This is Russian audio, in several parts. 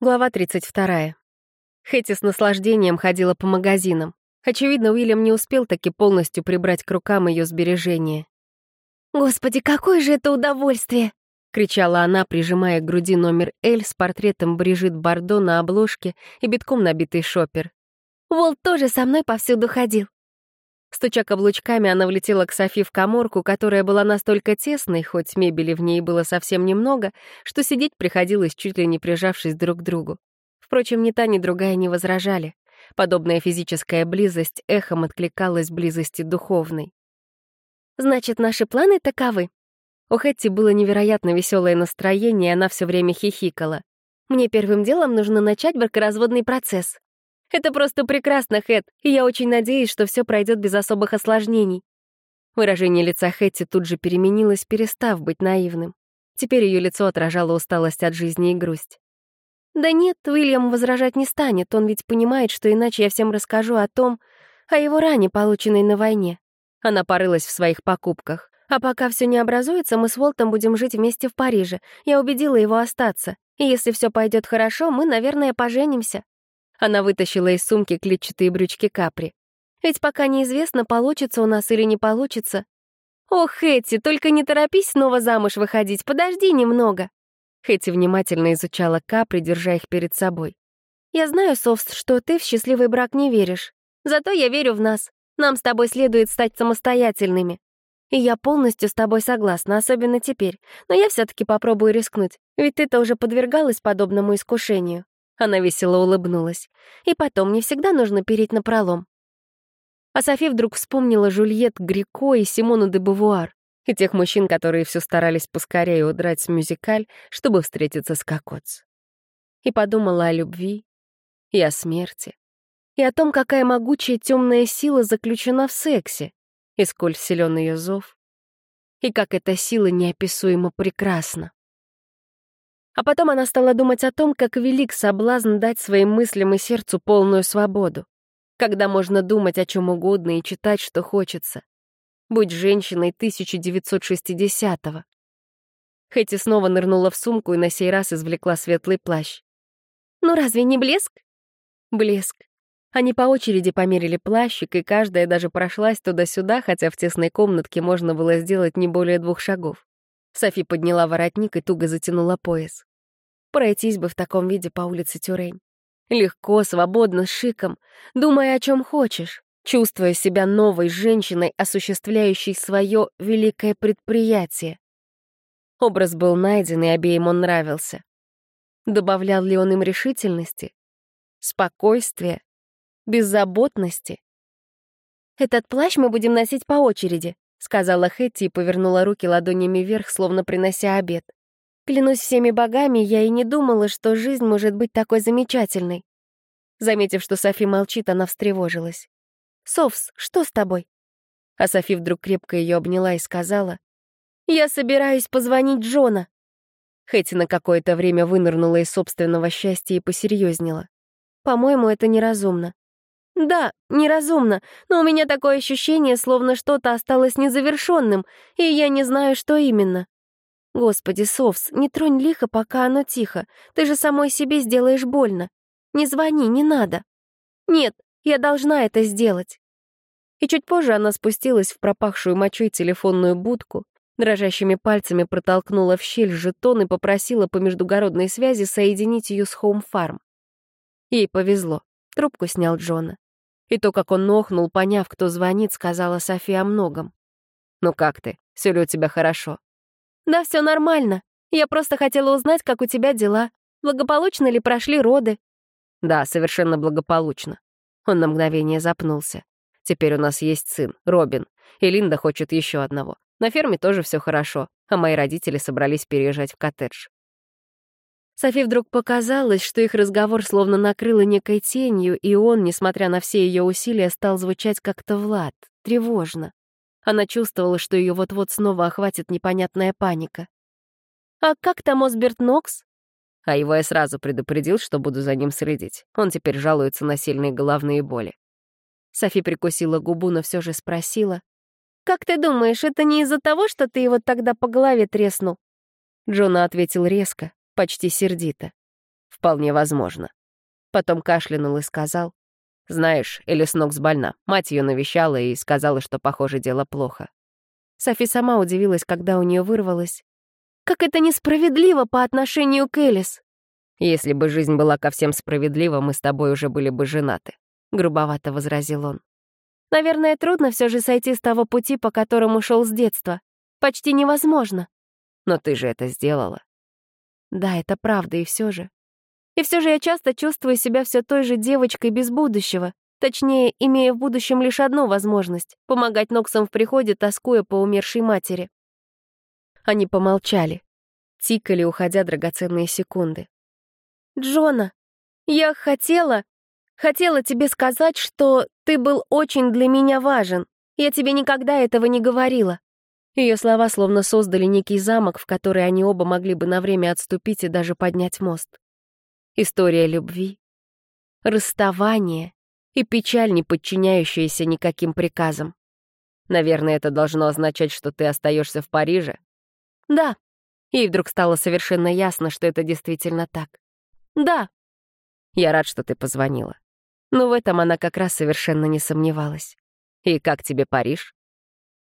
Глава 32. Хэти с наслаждением ходила по магазинам. Очевидно, Уильям не успел таки полностью прибрать к рукам ее сбережения. «Господи, какое же это удовольствие!» — кричала она, прижимая к груди номер «Л» с портретом Брижит Бардо на обложке и битком набитый шопер. «Волт тоже со мной повсюду ходил». Стуча каблучками, она влетела к Софи в коморку, которая была настолько тесной, хоть мебели в ней было совсем немного, что сидеть приходилось чуть ли не прижавшись друг к другу. Впрочем, ни та, ни другая не возражали. Подобная физическая близость эхом откликалась близости духовной. «Значит, наши планы таковы». У Хэтти было невероятно веселое настроение, и она все время хихикала. «Мне первым делом нужно начать бракоразводный процесс. Это просто прекрасно, Хэт, и я очень надеюсь, что все пройдет без особых осложнений. Выражение лица Хэтти тут же переменилось, перестав быть наивным. Теперь ее лицо отражало усталость от жизни и грусть. «Да нет, Уильям возражать не станет, он ведь понимает, что иначе я всем расскажу о том, о его ране, полученной на войне». Она порылась в своих покупках. «А пока все не образуется, мы с Уолтом будем жить вместе в Париже. Я убедила его остаться. И если все пойдет хорошо, мы, наверное, поженимся. Она вытащила из сумки клетчатые брючки капри. «Ведь пока неизвестно, получится у нас или не получится». «Ох, Хэти, только не торопись снова замуж выходить, подожди немного». Хэти внимательно изучала капри, держа их перед собой. «Я знаю, Софс, что ты в счастливый брак не веришь. Зато я верю в нас. Нам с тобой следует стать самостоятельными. И я полностью с тобой согласна, особенно теперь. Но я все таки попробую рискнуть, ведь ты-то уже подвергалась подобному искушению. Она весело улыбнулась. «И потом, не всегда нужно переть на пролом». А Софи вдруг вспомнила Жульет Грико и Симону де Бувуар, и тех мужчин, которые все старались поскорее удрать с мюзикаль, чтобы встретиться с Кокоц. И подумала о любви, и о смерти, и о том, какая могучая темная сила заключена в сексе, и сколь силен ее зов, и как эта сила неописуемо прекрасна. А потом она стала думать о том, как велик соблазн дать своим мыслям и сердцу полную свободу. Когда можно думать о чем угодно и читать, что хочется. Будь женщиной 1960-го. Хэти снова нырнула в сумку и на сей раз извлекла светлый плащ. «Ну разве не блеск?» Блеск. Они по очереди померили плащик, и каждая даже прошлась туда-сюда, хотя в тесной комнатке можно было сделать не более двух шагов. Софи подняла воротник и туго затянула пояс. Пройтись бы в таком виде по улице Тюрень. Легко, свободно, шиком, думая о чем хочешь, чувствуя себя новой женщиной, осуществляющей свое великое предприятие. Образ был найден, и обеим он нравился. Добавлял ли он им решительности, спокойствия, беззаботности? «Этот плащ мы будем носить по очереди», — сказала Хэтти и повернула руки ладонями вверх, словно принося обед. Клянусь всеми богами, я и не думала, что жизнь может быть такой замечательной. Заметив, что Софи молчит, она встревожилась. «Софс, что с тобой?» А Софи вдруг крепко ее обняла и сказала. «Я собираюсь позвонить Джона». Хэти на какое-то время вынырнула из собственного счастья и посерьезнела. «По-моему, это неразумно». «Да, неразумно, но у меня такое ощущение, словно что-то осталось незавершенным, и я не знаю, что именно». Господи, Совс, не тронь лихо, пока оно тихо. Ты же самой себе сделаешь больно. Не звони, не надо. Нет, я должна это сделать. И чуть позже она спустилась в пропахшую мочой телефонную будку, дрожащими пальцами протолкнула в щель жетон и попросила по междугородной связи соединить ее с Farm. Ей повезло. Трубку снял Джона. И то, как он нохнул, поняв, кто звонит, сказала София о многом. «Ну как ты? Все ли у тебя хорошо?» «Да, все нормально. Я просто хотела узнать, как у тебя дела. Благополучно ли прошли роды?» «Да, совершенно благополучно». Он на мгновение запнулся. «Теперь у нас есть сын, Робин, и Линда хочет еще одного. На ферме тоже все хорошо, а мои родители собрались переезжать в коттедж». Софи вдруг показалось, что их разговор словно накрыло некой тенью, и он, несмотря на все ее усилия, стал звучать как-то Влад, тревожно. Она чувствовала, что ее вот-вот снова охватит непонятная паника. «А как там Осберт Нокс?» А его я сразу предупредил, что буду за ним следить. Он теперь жалуется на сильные головные боли. Софи прикусила губу, но все же спросила. «Как ты думаешь, это не из-за того, что ты его тогда по голове треснул?» Джона ответил резко, почти сердито. Вполне возможно. Потом кашлянул и сказал. Знаешь, Элис Нокс больна. Мать ее навещала и сказала, что, похоже, дело плохо. Софи сама удивилась, когда у нее вырвалось. «Как это несправедливо по отношению к Элис!» «Если бы жизнь была ко всем справедлива, мы с тобой уже были бы женаты», — грубовато возразил он. «Наверное, трудно все же сойти с того пути, по которому шел с детства. Почти невозможно». «Но ты же это сделала». «Да, это правда, и все же. И все же я часто чувствую себя все той же девочкой без будущего, точнее, имея в будущем лишь одну возможность — помогать Ноксам в приходе, тоскуя по умершей матери. Они помолчали, тикали, уходя драгоценные секунды. «Джона, я хотела, хотела тебе сказать, что ты был очень для меня важен. Я тебе никогда этого не говорила». Ее слова словно создали некий замок, в который они оба могли бы на время отступить и даже поднять мост. История любви, расставание и печаль, не подчиняющаяся никаким приказам. Наверное, это должно означать, что ты остаешься в Париже? Да. Ей вдруг стало совершенно ясно, что это действительно так. Да. Я рад, что ты позвонила. Но в этом она как раз совершенно не сомневалась. И как тебе Париж?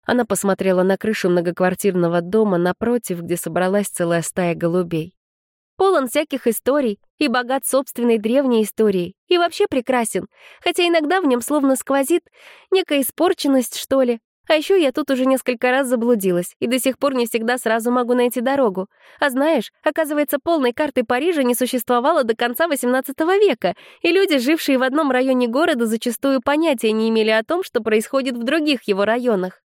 Она посмотрела на крышу многоквартирного дома напротив, где собралась целая стая голубей. Полон всяких историй и богат собственной древней историей. И вообще прекрасен, хотя иногда в нем словно сквозит некая испорченность, что ли. А еще я тут уже несколько раз заблудилась и до сих пор не всегда сразу могу найти дорогу. А знаешь, оказывается, полной карты Парижа не существовало до конца XVIII века, и люди, жившие в одном районе города, зачастую понятия не имели о том, что происходит в других его районах.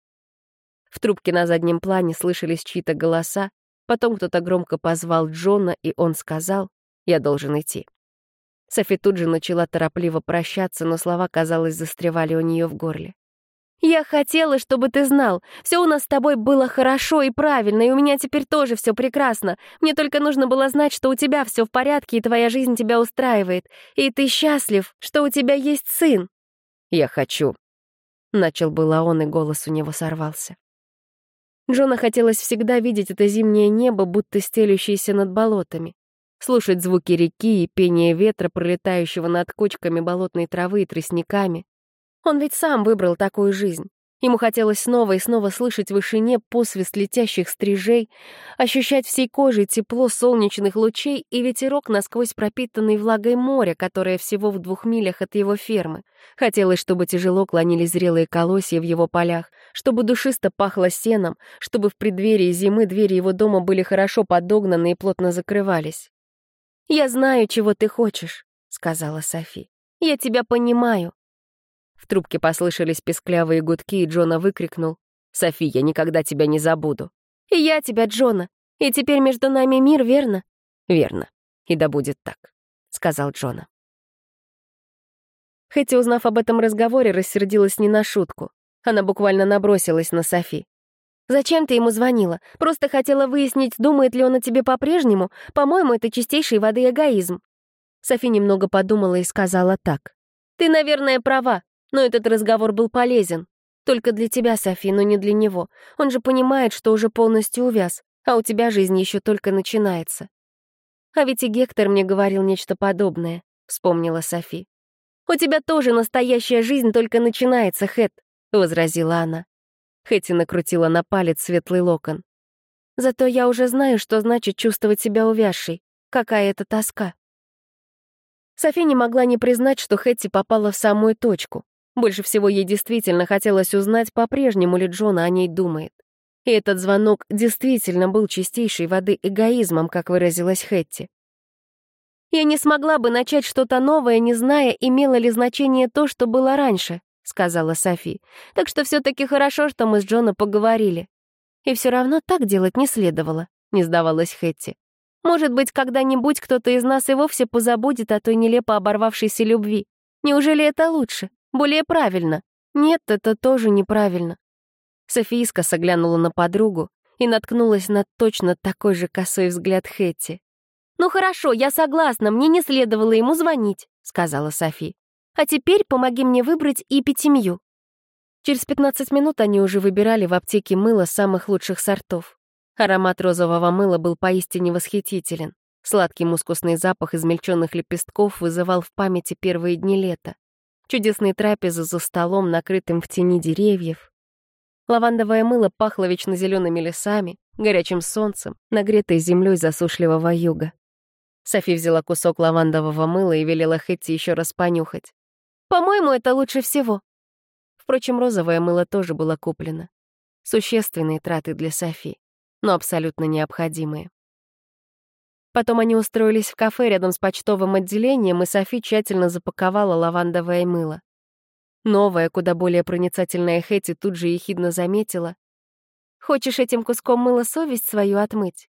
В трубке на заднем плане слышались чьи-то голоса, Потом кто-то громко позвал Джона, и он сказал, «Я должен идти». Софи тут же начала торопливо прощаться, но слова, казалось, застревали у нее в горле. «Я хотела, чтобы ты знал. Все у нас с тобой было хорошо и правильно, и у меня теперь тоже все прекрасно. Мне только нужно было знать, что у тебя все в порядке, и твоя жизнь тебя устраивает. И ты счастлив, что у тебя есть сын». «Я хочу». Начал было он, и голос у него сорвался. Джона хотелось всегда видеть это зимнее небо, будто стелющееся над болотами. Слушать звуки реки и пение ветра, пролетающего над кочками болотной травы и тростниками. Он ведь сам выбрал такую жизнь. Ему хотелось снова и снова слышать в вышине посвист летящих стрижей, ощущать всей кожей тепло солнечных лучей и ветерок насквозь пропитанный влагой моря, которое всего в двух милях от его фермы. Хотелось, чтобы тяжело клонились зрелые колосья в его полях, чтобы душисто пахло сеном, чтобы в преддверии зимы двери его дома были хорошо подогнаны и плотно закрывались. «Я знаю, чего ты хочешь», — сказала Софи. «Я тебя понимаю. В трубке послышались песклявые гудки, и Джона выкрикнул. «Софи, я никогда тебя не забуду». «И я тебя, Джона. И теперь между нами мир, верно?» «Верно. И да будет так», — сказал Джона. Хэти, узнав об этом разговоре, рассердилась не на шутку. Она буквально набросилась на Софи. «Зачем ты ему звонила? Просто хотела выяснить, думает ли он о тебе по-прежнему? По-моему, это чистейшей воды эгоизм». Софи немного подумала и сказала так. «Ты, наверное, права. Но этот разговор был полезен. Только для тебя, Софи, но не для него. Он же понимает, что уже полностью увяз, а у тебя жизнь еще только начинается. А ведь и Гектор мне говорил нечто подобное, вспомнила Софи. «У тебя тоже настоящая жизнь только начинается, Хэт», — возразила она. Хэти накрутила на палец светлый локон. «Зато я уже знаю, что значит чувствовать себя увязшей. Какая это тоска». Софи не могла не признать, что Хэтти попала в самую точку. Больше всего ей действительно хотелось узнать, по-прежнему ли Джона о ней думает. И этот звонок действительно был чистейшей воды эгоизмом, как выразилась Хэтти. «Я не смогла бы начать что-то новое, не зная, имело ли значение то, что было раньше», — сказала Софи. «Так что все таки хорошо, что мы с Джона поговорили». «И все равно так делать не следовало», — не сдавалась Хэтти. «Может быть, когда-нибудь кто-то из нас и вовсе позабудет о той нелепо оборвавшейся любви. Неужели это лучше?» Более правильно. Нет, это тоже неправильно. Софийска соглянула на подругу и наткнулась на точно такой же косой взгляд Хэтти. «Ну хорошо, я согласна, мне не следовало ему звонить», — сказала Софи. «А теперь помоги мне выбрать эпитемью». Через 15 минут они уже выбирали в аптеке мыло самых лучших сортов. Аромат розового мыла был поистине восхитителен. Сладкий мускусный запах измельченных лепестков вызывал в памяти первые дни лета. Чудесные трапезы за столом, накрытым в тени деревьев. Лавандовое мыло пахло вечно зелеными лесами, горячим солнцем, нагретой землей засушливого юга. Софи взяла кусок лавандового мыла и велела Хэтти еще раз понюхать. «По-моему, это лучше всего». Впрочем, розовое мыло тоже было куплено. Существенные траты для Софи, но абсолютно необходимые. Потом они устроились в кафе рядом с почтовым отделением, и Софи тщательно запаковала лавандовое мыло. Новая, куда более проницательная Хэти тут же ехидно заметила. «Хочешь этим куском мыла совесть свою отмыть?»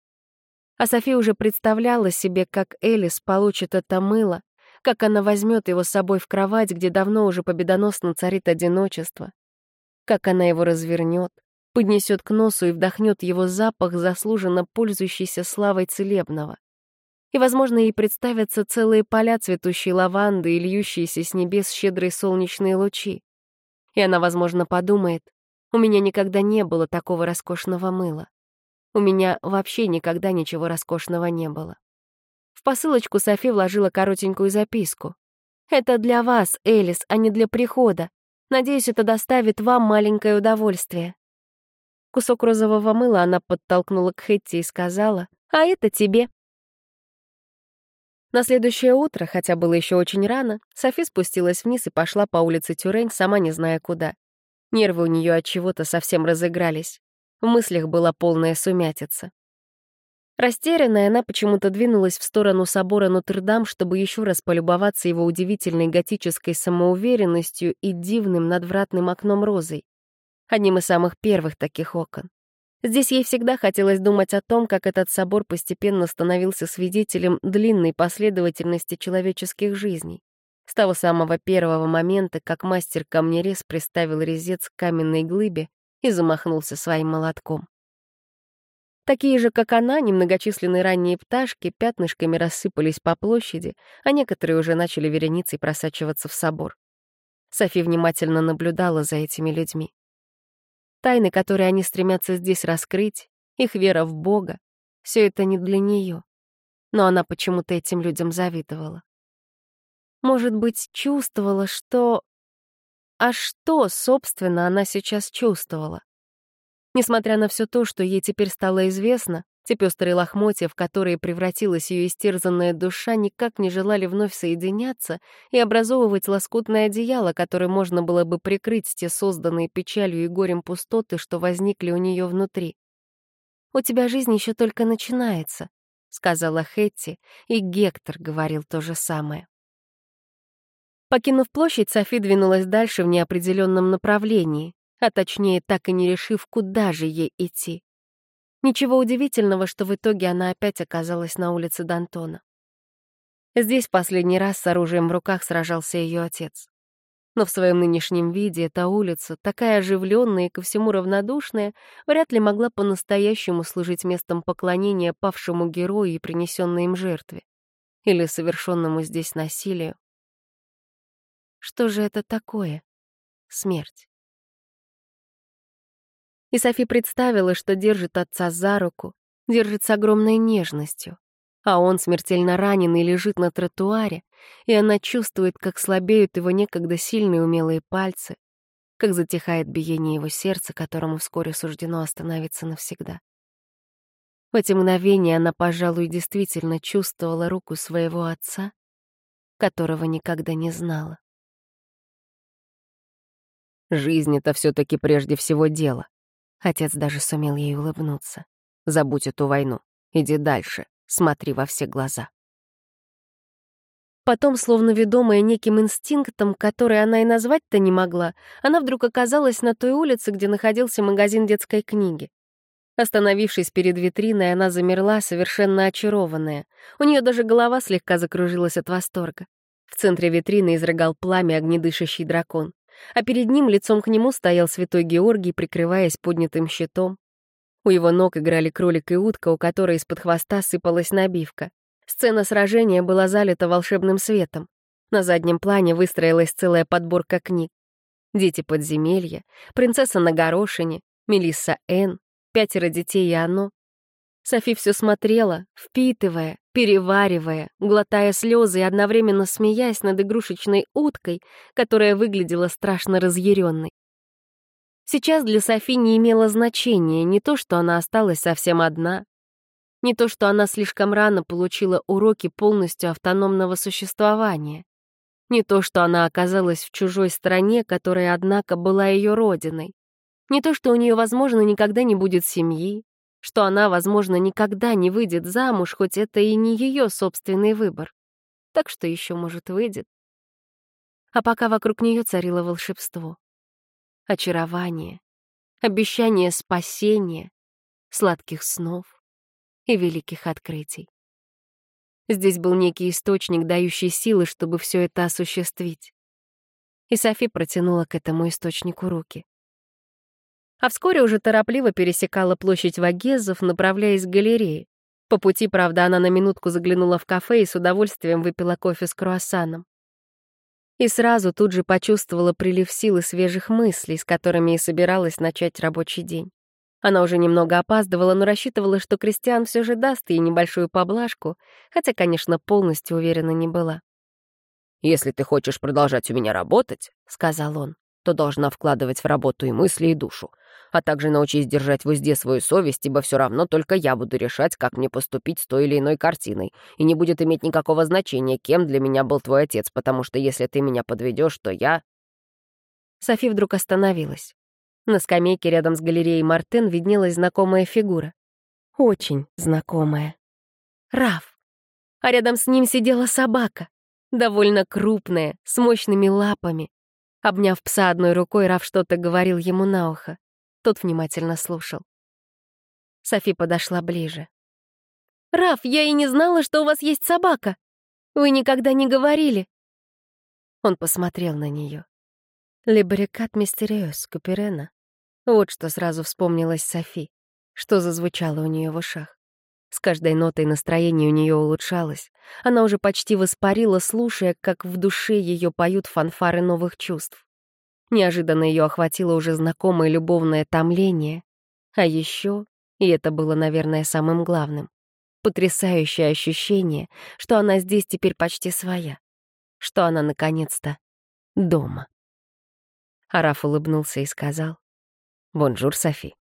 А Софи уже представляла себе, как Элис получит это мыло, как она возьмет его с собой в кровать, где давно уже победоносно царит одиночество, как она его развернет, поднесет к носу и вдохнет его запах, заслуженно пользующийся славой целебного и, возможно, ей представятся целые поля цветущей лаванды и льющиеся с небес щедрые солнечные лучи. И она, возможно, подумает, у меня никогда не было такого роскошного мыла. У меня вообще никогда ничего роскошного не было. В посылочку Софи вложила коротенькую записку. «Это для вас, Элис, а не для прихода. Надеюсь, это доставит вам маленькое удовольствие». Кусок розового мыла она подтолкнула к Хэтти и сказала, «А это тебе». На следующее утро, хотя было еще очень рано, Софи спустилась вниз и пошла по улице Тюрень, сама не зная куда. Нервы у нее от чего-то совсем разыгрались. В мыслях была полная сумятица. Растерянная, она почему-то двинулась в сторону собора Нотр-Дам, чтобы еще раз полюбоваться его удивительной готической самоуверенностью и дивным надвратным окном розой. Одним из самых первых таких окон. Здесь ей всегда хотелось думать о том, как этот собор постепенно становился свидетелем длинной последовательности человеческих жизней. С того самого первого момента, как мастер-камнерез приставил резец к каменной глыбе и замахнулся своим молотком. Такие же, как она, немногочисленные ранние пташки пятнышками рассыпались по площади, а некоторые уже начали вереницей просачиваться в собор. Софи внимательно наблюдала за этими людьми. Тайны, которые они стремятся здесь раскрыть, их вера в Бога — все это не для нее. Но она почему-то этим людям завидовала. Может быть, чувствовала, что... А что, собственно, она сейчас чувствовала? Несмотря на все то, что ей теперь стало известно, те пестрые лохмотья, в которые превратилась ее истерзанная душа, никак не желали вновь соединяться и образовывать лоскутное одеяло, которое можно было бы прикрыть те созданные печалью и горем пустоты, что возникли у нее внутри. «У тебя жизнь еще только начинается», — сказала Хэтти, и Гектор говорил то же самое. Покинув площадь, Софи двинулась дальше в неопределенном направлении, а точнее, так и не решив, куда же ей идти. Ничего удивительного, что в итоге она опять оказалась на улице Д'Антона. Здесь последний раз с оружием в руках сражался ее отец. Но в своем нынешнем виде эта улица, такая оживленная и ко всему равнодушная, вряд ли могла по-настоящему служить местом поклонения павшему герою и принесенной им жертве. Или совершенному здесь насилию. Что же это такое? Смерть и Софи представила, что держит отца за руку, держит с огромной нежностью. А он смертельно раненый лежит на тротуаре, и она чувствует, как слабеют его некогда сильные умелые пальцы, как затихает биение его сердца, которому вскоре суждено остановиться навсегда. В эти мгновения она, пожалуй, действительно чувствовала руку своего отца, которого никогда не знала. Жизнь — это все таки прежде всего дело. Отец даже сумел ей улыбнуться. «Забудь эту войну. Иди дальше. Смотри во все глаза». Потом, словно ведомая неким инстинктом, который она и назвать-то не могла, она вдруг оказалась на той улице, где находился магазин детской книги. Остановившись перед витриной, она замерла, совершенно очарованная. У нее даже голова слегка закружилась от восторга. В центре витрины изрыгал пламя огнедышащий дракон а перед ним лицом к нему стоял святой Георгий, прикрываясь поднятым щитом. У его ног играли кролик и утка, у которой из-под хвоста сыпалась набивка. Сцена сражения была залита волшебным светом. На заднем плане выстроилась целая подборка книг. «Дети подземелья», «Принцесса на горошине», «Мелисса Н», «Пятеро детей и оно». Софи все смотрела, впитывая, переваривая, глотая слезы и одновременно смеясь над игрушечной уткой, которая выглядела страшно разъяренной. Сейчас для Софи не имело значения не то, что она осталась совсем одна, не то, что она слишком рано получила уроки полностью автономного существования, не то, что она оказалась в чужой стране, которая, однако, была ее родиной, не то, что у нее, возможно, никогда не будет семьи, что она, возможно, никогда не выйдет замуж, хоть это и не ее собственный выбор. Так что еще, может, выйдет. А пока вокруг нее царило волшебство. Очарование, обещание спасения, сладких снов и великих открытий. Здесь был некий источник, дающий силы, чтобы все это осуществить. И Софи протянула к этому источнику руки а вскоре уже торопливо пересекала площадь Вагезов, направляясь к галерее. По пути, правда, она на минутку заглянула в кафе и с удовольствием выпила кофе с круассаном. И сразу тут же почувствовала прилив сил и свежих мыслей, с которыми и собиралась начать рабочий день. Она уже немного опаздывала, но рассчитывала, что Кристиан все же даст ей небольшую поблажку, хотя, конечно, полностью уверена не была. «Если ты хочешь продолжать у меня работать», — сказал он, то должна вкладывать в работу и мысли, и душу а также научись держать в узде свою совесть, ибо все равно только я буду решать, как мне поступить с той или иной картиной, и не будет иметь никакого значения, кем для меня был твой отец, потому что если ты меня подведешь, то я...» Софи вдруг остановилась. На скамейке рядом с галереей Мартен виднелась знакомая фигура. Очень знакомая. Раф. А рядом с ним сидела собака. Довольно крупная, с мощными лапами. Обняв пса одной рукой, Раф что-то говорил ему на ухо. Тот внимательно слушал. Софи подошла ближе. «Раф, я и не знала, что у вас есть собака. Вы никогда не говорили». Он посмотрел на нее. «Лебрикат мистериос, Куперена». Вот что сразу вспомнилось Софи, что зазвучало у нее в ушах. С каждой нотой настроение у нее улучшалось. Она уже почти воспарила, слушая, как в душе ее поют фанфары новых чувств. Неожиданно ее охватило уже знакомое любовное томление. А еще, и это было, наверное, самым главным, потрясающее ощущение, что она здесь теперь почти своя, что она, наконец-то, дома. Араф улыбнулся и сказал, «Bonjour, Софи».